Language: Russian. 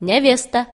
невеста.